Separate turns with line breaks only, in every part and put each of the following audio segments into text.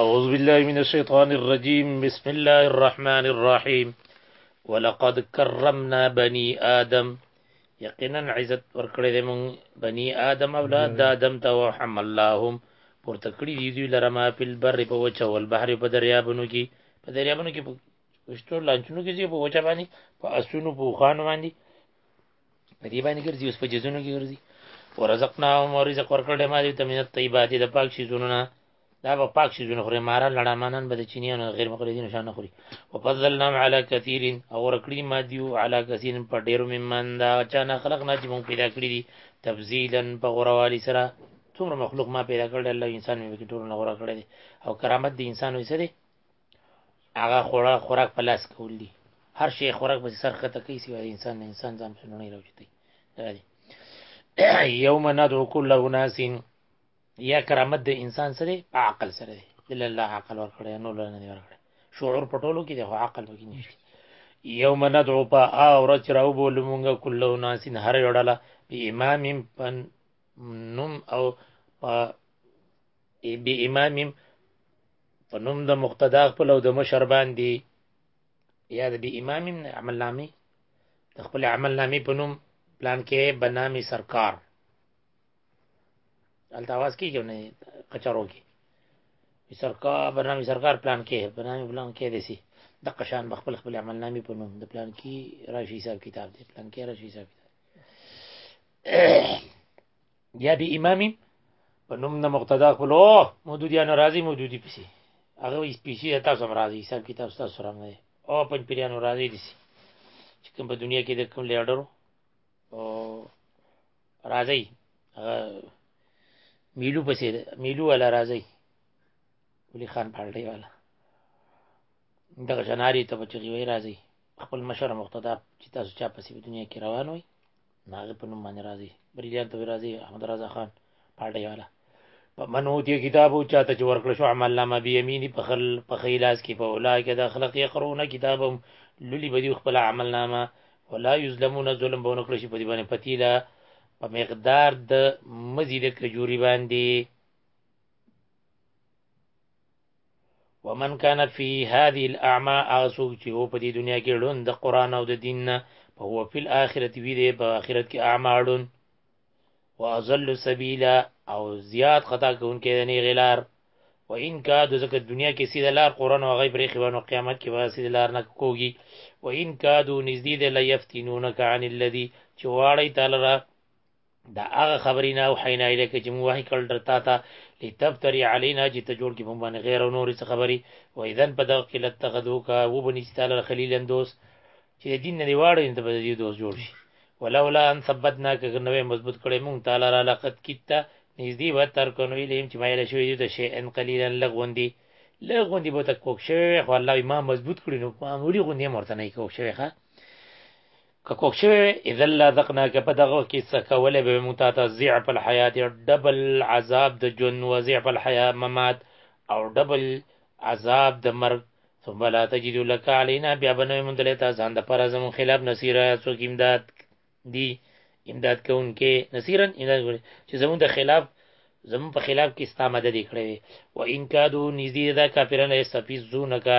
أعوذ بالله من الشيطان الرجيم بسم الله الرحمن الرحيم ولقد كرمنا بني آدم يقينا عزت ورکړې د مون بني آدم اولاد د آدم ته وحملهم پورته کړی دی دوی لره ما په بر په وچه ول بحر په دریابونو کې په دریابونو کې وشتو لانچونو کې چې په وچه باندې په اسونو په خوان باندې په دې باندې ګرځي اوس په جزونو کې ګرځي ورزقنا هم رزق ورکړ ما دې ته مینت طیبات د پاک شي زونه دا به پاک شي زونه خوري مارا لړامانان به د چینیانو غیر مقلدین شان خوري وفضلنا علی کثیر او ورکړي ما دیو علی کثیر په ډیرو ممن دا چا نه خلق نه چې مونږ پیدا کړی دي تفضیلا په غوروالي سره څومره مخلوق ما پیدا کړل الله انسان مې کې ټول نه غوړه کړی او کرامت د انسان وسه دي هغه خوراک خوراک په لاس کول دي هر شي خوراک به سر خطه کوي سیوا انسان نه انسان ځان په نړۍ راوچتي دا دي یوم ندعو کل اناس یا کرامت د انسان سره په عقل سره دی الا الله عقل ورکړي نو لنه دی ورکړي شعور پټولو کې دی خو عقل پکې نشته یوم ندعو په او رچ راو بولمونګه کل اناس هر یوډاله په امام پن نوم او په بی امام په نوم د مقتدا خپل او د مشر باندې یا د بی امام عمل نامي د خپل عمل نامي په نوم پلان کې بنامي سرکار الته आवाज کیږي نه کچارو کې سرکار بنامي سرکار پلان کې بنامي پلان کې دي سي د قشان بخپل خپل عمل نامي په نوم د پلان کې راشي حساب کتاب دی پلان کې راشي حساب کتاب یا به امامي په نوم د مقتدا خپل او مودودیان راضي مودودی پسی هغه یې سپیشي تاسو هم راضي حساب کتاب تاسو سره نه او پنځ پیران راضي دي چې کوم په دنیا کې د کوم لیډر او راضي میلو پسې میلو ولا راضي ولي خان پالټي والا دغه جناري ته په چغي وای راضي خپل مشر مقتدا چې تاسو چا پسې په دنیا کې روان وي ناغه په نوم باندې راځي بریلیان ته راځي احمد رضا خان پاټي والا په منو دې کتابو چاته چې ورکړ شو عمل نامه بي اميني په خل په خیلاس کې په اولای کې د اخلاق يقرونه کتابم لولي بدی خپل عمل نامه ولا یظلمون ظلم بونه کړی شي په دې باندې پتیلا په مقدار د مزید کجوري باندې ومن كان في هذه الاعمى اغسوق چې هو په دې دنیا کې ړوند د قران او د دین نه په هو په الاخرت وی دی په اخرت کې اعمى ړوند واضل سبيلا او زیات خطا کوونکې د نه غلار و ان کا د زکه دنیا کې سیده لار قران او غیب ریخي ونه قیامت کې به سیده لار نه کوږي و ان کا دو نزدې د لیفتینونک عن الذی چې واړی تعالی را دا هغه خبرې نه وحینا الیک چې موږ وحی کړل درته تا لتبتری علینا چې ته جوړ کې په باندې غیر او نور څه خبرې و اذن په دغه کې لتخذو کا و بنستال خلیلن دوست چې دین نه دی واړو ته په دې دوست جوړ شي ولولا ان ثبتنا که نوې مضبوط کړې مونږ تعالی را لقد کیتا نږدې و تر کنو الیم چې مایل شوې دي ته شی ان قلیلا لغوندي لغوندي به تک کوک شوی خو الله ما مضبوط کړی نو معمولی غوندي مرته نه کوک شوی ښه که کوږ شوی وی اذا لذقناک په دغه وخت کې څه کولی به موږ تا ته ضعف الحیات ډبل عذاب د ژوند و ضعف الحیا ممات او ډبل عذاب د مرګ ثم لا تجد لك علينا بیا به نوې موندلې تا ځان د پر زمون خلاف نصيره څوک امداد دی امداد کوونکې نصيرن امداد کوي چې زمون د خلاف زمون په خلاف کې ستا مدد کړې و ان کادو نږدې دا کافرانه سفیزونکا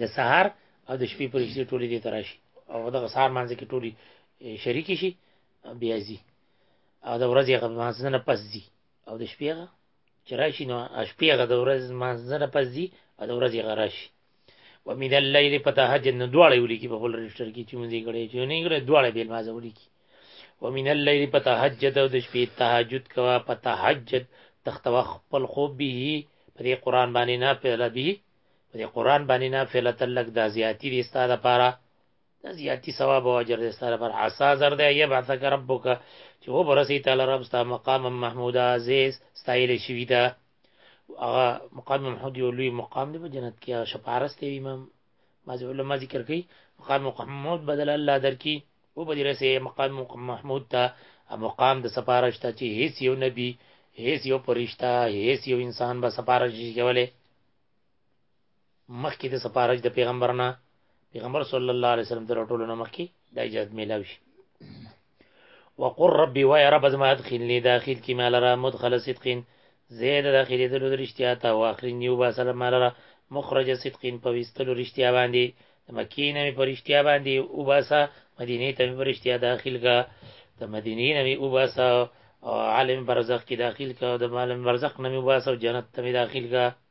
د سهار او د شپې پرې شي ټولې دې تراشي او دغه سهار مانځ کې ټولې شریک شي بیا ځي او د ورځې هغه مانځ نه پس ځي او د شپې هغه چې راشي نو شپې هغه د ورځې مانځ نه پس ځي او د ورځې هغه راشي ومن الليل فتهجد نو دواړه ولیکي په خپل رجسټر کې چې مونږ یې کړی چې نه یې کړی دواړه بېل مازه ولیکي ومن الليل فتهجد او د شپې تهجد کوا فتهجد تختوا خپل خوب به په دې قران باندې نه پیل به په دې قران باندې نه فعل تلک د زیاتی د استاده لپاره د زیاتی ثواب او اجر د استاده لپاره عسى زر ده يبعثك ربك چې و برسي تعالی رب ستا مقام محمود عزیز ستایل شوی دا هغه مقام محمود یو لوی مقام دی په جنت کې شپارس دی امام بعض علما ذکر کوي مقام محمود بدل الله درکې او به رسې مقام محمود ته مقام د سفارشت چې هیڅ یو نبی هیڅ یو پرشتہ هیڅ یو انسان به سفارش شي کولای مخکې د سفارش د پیغمبرنا پیغمبر صلی الله علیه وسلم تر ټولو مخکې د اجازه ملاوي شي وقر ربي وای رب زما ادخلني داخل کی مال را مدخل صدقین زید داخلي دلو رشتیا تا واخرنی وبا سلام مال را مخرج صدقین په وستلو رشتیا باندې د مکی نه په رشتیا باندې وباسا مدینه ته په رشتیا داخل کا د مدینه نه وباسا او عالم برزخ کې داخل کا او د عالم برزخ نه وباسا جنت ته داخل کا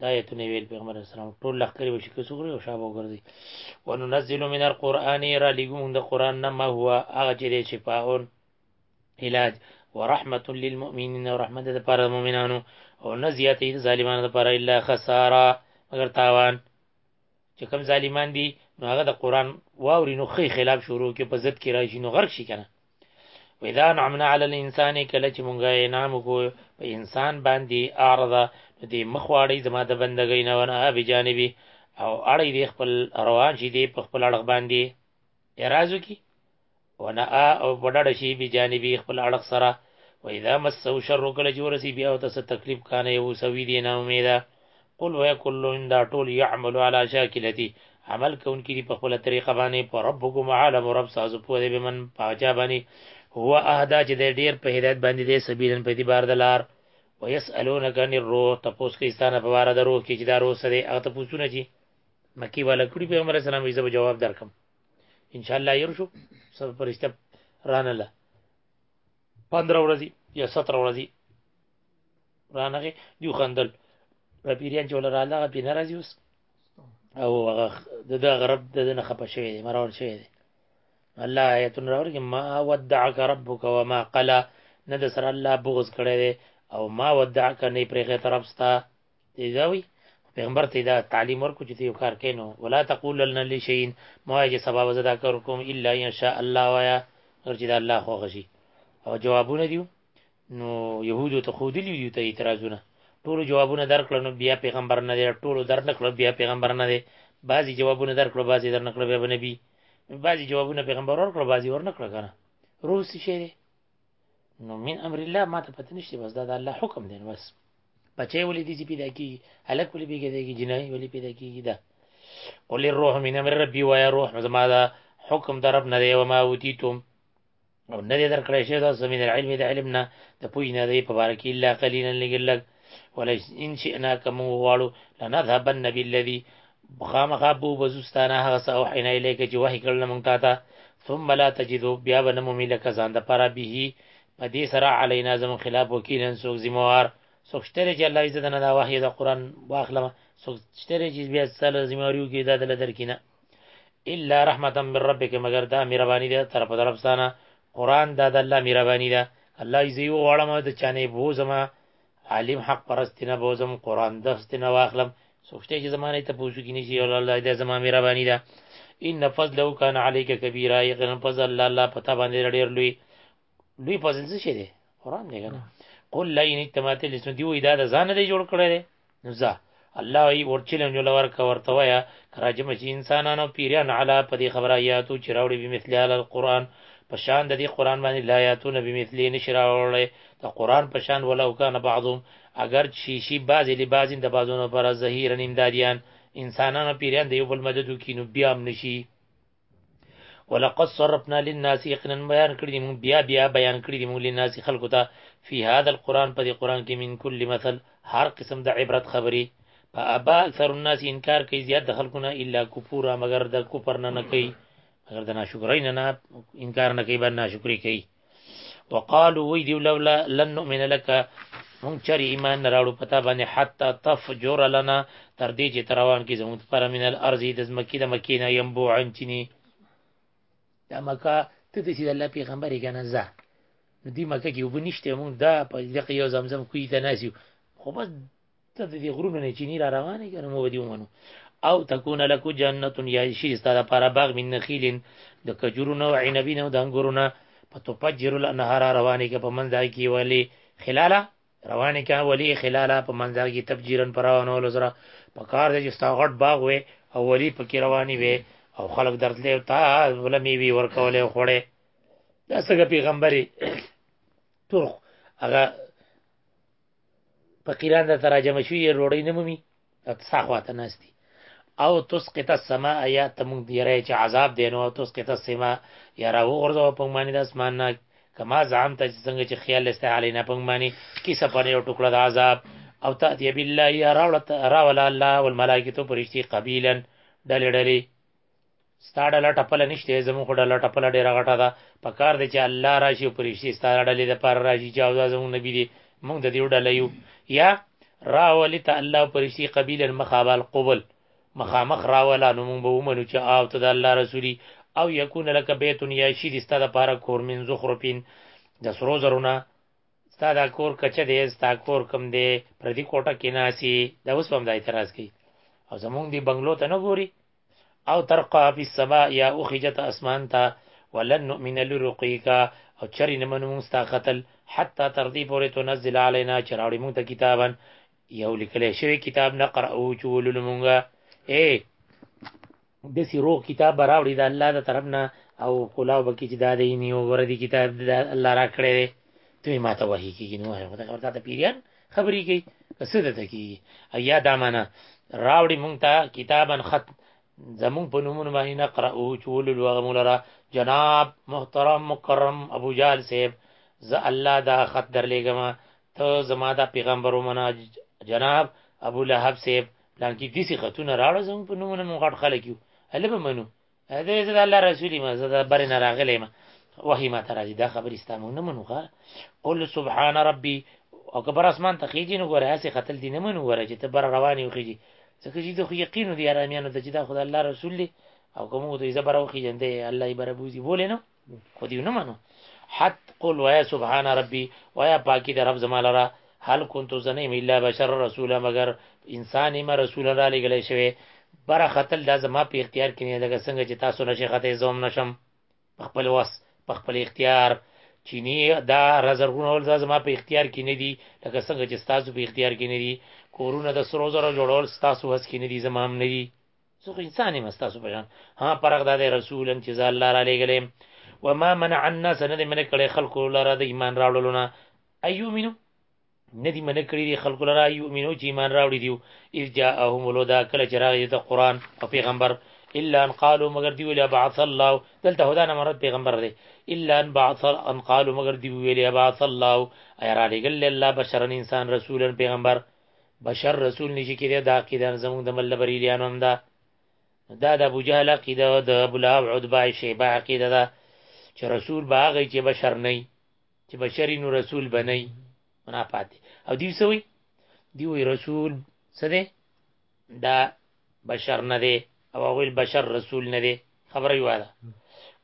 دا آیتونه ویل پیغمبر اسلام ټول لخر به شکست وکړي او شابه وګرځي وننزل من القرآن را لګو د قرآن نه ما هو هغه چې دی شفاون علاج ورحمت للمؤمنین ورحمت د پر مؤمنانو او نه زیاتې د ظالمانو لپاره الا خساره مگر تاوان چې کم ظالمان دي نو هغه د قرآن واوري نو خې خلاف شروع کې په ضد کې راشي نو غرق شي کنه وإذا نعمنا على الإنسان کله چې مونږه انعام وکړو په انسان باندې اعرضه نو دې مخ واړی زما د بندګۍ نه ونه بجانبي او اړی دې خپل روان شي دې په خپل اړخ باندې اعراض وکړي ونه او وډړ شي بجانبي خپل اړخ سره وإذا مسه شر کله چې ورسی بیا او تاسو تکلیف کانه یو سوي دې نه امیده قل وای کل ان دا ټول يعمل على شاکلتی عمل کوونکي دي په خپل طریقه باندې پر ربکم عالم رب ساز په دې بمن پاجا باندې هو اهدا چې د ډیر په هدایت باندې دې سبیلن په دې بار دلار ويسالونك عن الروح تپوس کې ستانه په واره د روح کې چې دا روح سره دې هغه تپوسونه چې مکی والا کړي پیغمبر اسلام یې زه جواب درکم ان شاء الله يرشو سب پرشته رانه له 15 ورځې یا 17 ورځې رانغه دی خندل را پیریان چې ولر الله په ناراضي اوس او هغه د دغه رب د نه خپه شوی دی مرور شوی دی الله آیتون راوړي ما ودعك ربك وما قلا نه د سره الله بغض کړی دی او ما ودعك نه پرې غیر طرف ستا دی دا وی پیغمبر ته دا تعلیم ورکو چې یو کار کینو ولا تقول لنا لشیء ما چې سبب زدا کار کوم الا ان شاء الله وایا نور چې دا الله خو غشي او جوابونه دیو نو يهودو ته خو دلی یو ته اعتراضونه ټول جوابونه درکړل نو بیا پیغمبر نه دی ټول درنکړل بیا پیغمبر نه دی بعضی جوابونه درکړل بعضی درنکړل بیا نبی بعضی جوابونه پیغمبر ورکړل بعضی ورنکړل کنه روح څه شي نو من امر الله ما ته پته نشته بس دا د الله حکم دی بس بچي ولې دي پیدا کی الک ولې پیدا کیږي جنای ولې پیدا کیږي دا قل الروح من امر ربي ويا روح زما دا حکم در رب نه دی و ما اوتیتم او نه دې درکړی شوی تاسو من العلم د علم نه د پوهې نه دی په باره کې الا قلیلا لږ لږ ولا ان شئنا که موږ غواړو لنذهبن بالذي خامخا بو بزستانه هغه څه اوحینا الیک چې وحی کړل موږ تا ته ثم لا تجدو بیا به نه مومي لکه ځان د پاره به په دې سره علینا زموږ خلاف وکیلا څوک ذمہ وار څوک شته چې الله عزت نه دا وحی دا قران واخلم څوک شته چې بیا سل ذمہ واری وکړي دا دل درکینه الا رحمتا من ربک مگر دا مهرباني ده طرف طرف سانه قران دا د الله مهرباني ده الله یې یو غواړم د چانه بوزما عالم حق پرست نه بوزم قران درس نه واخلم څوک شته چې زمانه ته پوسو کې نشي او الله دې زما مهرباني ده ان فضله کان عليك كبيرا يقين فضل الله الله پتا باندې ډېر لوی لوی فضل څه دی قران دی کنه قل لئن اتمات لسن دی وې دا ځان دې جوړ کړی نو ځه الله وی ورچلنج لور کا ورته ویا کراجم شي انسانان او پیران علا په دې خبره یاتو چې راوړي به مثلی علی القرآن په شان د دې قرآن باندې لا یاتونه به مثلی نشرا وړي د قرآن په شان ولو کان بعضهم اگر شي شي بعض لی بعض د بعضونو پر ظهیرن امدادیان انسانان او پیران د یو بل مدد کینو بیا هم نشي ولقد صرفنا للناس يقينا بيان کړی موږ بیا بیا بیان کړی موږ للناس خلق ته فی هذا القران په دې قران کې من کل مثل هر قسم د عبرت خبري فابا اکثر الناس انکار کوي زیات د خلکو نه الا کفورا مگر د کفر نه نه کوي مگر د ناشکرۍ نه نه انکار نه کوي باندې ناشکري کوي وقالو وی دی لولا لن نؤمن لك مونږ چر ایمان نه راړو پتا باندې حتا تفجر لنا تر دې چې تروان کې زموږ پر من الارض د زمکی د مکینه یم بو انچنی دا مکه ته د سید الله پیغمبر کنه زه دې مکه کې وبنشته مونږ دا په دغه یو زمزم کوی ته ناسیو خو بس ته د دې غرونو نه چینی را روانې کنه مو ودی ومنو او تكون لك جنة یا شي ستاره پر باغ من نخیل د کجورونو او عنبینو د انګورونو په تفجر الانهار روانې کې په منځ دای کې ولی خلاله روانې کې ولی خلاله په منځ دای کې تفجیرن پر روانو لزرا په کار دې ستا غټ باغ وې او ولی پکې رواني وې او خلک درتلې تا ولمي وی ورکولې خوړې دا څنګه پیغمبري ترخ هغه فقیران د تراجم شوی روړی نه مومي اتسا خواته ناشتي او تسقط السماء یا تم دیره چې عذاب دی نو تسقط السماء یا راو غرزو په معنی د اسمان نه کما زعم ته څنګه چې خیال لسته علینا په معنی کیسه پر یو ټوکړه د عذاب او تاتي بالله یا راولت راول الله والملائکه تو پرشتي قبیلا ډلې ډلې ستا ډله ټپله نشته زموږ خو ډله ټپله ډېره غټه ده په کار دی چې الله راشي او پرېشتي ستا ډلې دپاره راشي چې او دا زموږ نبي دی موږ د دې ډله یو یا راولي ته الله او پرېشتي قبیلا مخابل قبل مخامخ راولا نو موږ به ومنو چې او ته د الله رسولي او یکون لک بیت یا شي دي ستا دپاره کور من زخرفین د سرو زرونه ستا دا کور کچه دی ستا کور کم دی پردي کوټه کې ناسي دا اوس هم دا اعتراض کوي او زمونږ دی بنگلو ته نه ګوري او ترقا فی السماء یا اوخیجت اسمان ته ولن نؤمن لرقیک او چری نه منو موږ ستا قتل حتی تر دې پورې تنزل علینا چې راوړې موږ ته کتابا یو لیکل شوی کتاب نه قرأو چې ولولو موږ اے دسی روغ کتاب به راوړي د الله د طرف نه او کولاو به کې چې دا دی نیو ګوره دی کتاب د الله را کړی دی دوی ما ته وحي کېږي نو هغه خبره ته پیریان خبرې کوي که څه دته کیږي ایا دا معنا راوړي مونږ ته کتابا خط زمون په نومونو باندې نقرا او چول لوغه مولرا جناب محترم مکرم ابو جال صاحب ز الله دا خط درلېګم ته زما دا پیغمبر ومنه جناب ابو لهب صاحب پلان کې دسی خطونه راړو زمون په نومونو مونږ غټ خلک یو هله به منو دا زه د الله رسول ما زه د بر نه راغلی ما وحی ما ته راځي دا خبرې ستا مونږ نه منو ښه قل سبحان ربي او که بر اسمان ته خېږي نو ګوره هسې ختل دي نه منو ګوره چې ته بر روان یو خېږي ځکه چې د خو یقین دي ارامیانو ته چې دا خدای الله رسول دی او کوم ته یې زبر او خېږي الله یې برابوزي بولې نو خو دی نه منو حت قل ويا سبحان ربي ويا پاکي د رب زما لره هل كنت زنيم الا بشر رسول مگر انسان ما رسول را لګل شوی بر خطل دا زما په اختیار کې نه لګه څنګه چې تاسو نشي خطه زوم نشم خپل وس په خپل اختیار چینی دا رزرګونه ول زما په اختیار کې نه دي لکه څنګه چې تاسو په اختیار کې نه دي کورونه د سرو زرو جوړول تاسو هڅ کې نه دي زما هم نه دي څوک انسان یې مستا سو پشان ها پرغ د رسولن چې زال الله را لګلې و ما منع الناس نه دې منه کړي خلکو لاره د ایمان راوړلو نه ايو مينو نه دې منه کړي خلکو لاره ايو مينو چې ایمان راوړي دیو اذ جاءهم الهدى کله چې راغی د قران او پیغمبر الا ان قالوا مگر دی ویل بعث الله دلته هدا نه مراد پیغمبر دی الا ان بعث ان قالوا مگر دی ویل بعث الله اي را لګل الله بشرن انسان رسولن پیغمبر بشر رسول نشي کېدای دا عقیده زموږ د مل بریلیانو هم ده دا د ابو جهل عقیده او د ابو لهب عتبه شیبه عقیده ده چې رسول به هغه چې بشر نه چې بشری نو رسول به نه منافات او دی سوی دی وی رسول څه دی دا بشر نه دی او ویل بشر رسول نه دی خبره یو ده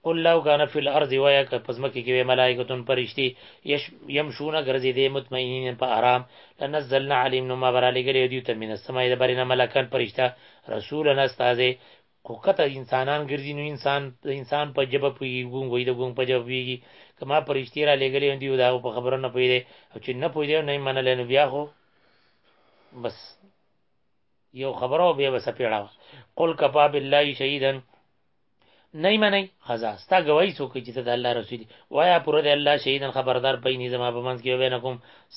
قل لو کان فی الارض ویا ک پزمکه کې ملائکتون پرشتي يمشون غرزي دي مطمئنین په آرام لنزلنا علیم نو ما برا لګلې دی ته من السماء د برینه ملکان پرشتہ رسولنا استاد خو کته انسانان ګرځي نو انسان انسان په جبه پوي ګون وي د ګون په جبه ويږي کما پرشتي را لګلې دی دا په خبره نه پوي دي او چې نه پوي دي نه منل نو بیا خو بس یو خبره او به وسه پیړاوه قل کفا بالله شهیدا نه منئ خزا ستا گواہی څوک چې ته د الله رسول دی وایا پر د الله شهیدن خبردار پي نه زما په منځ کې وبینکم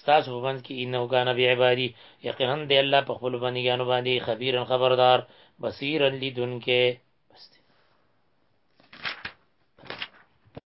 تاسو په منځ کې انه کان بی عبادی یقینا دی الله په خپل بندګانو باندې خبيرن خبردار بصیرن لیدونکې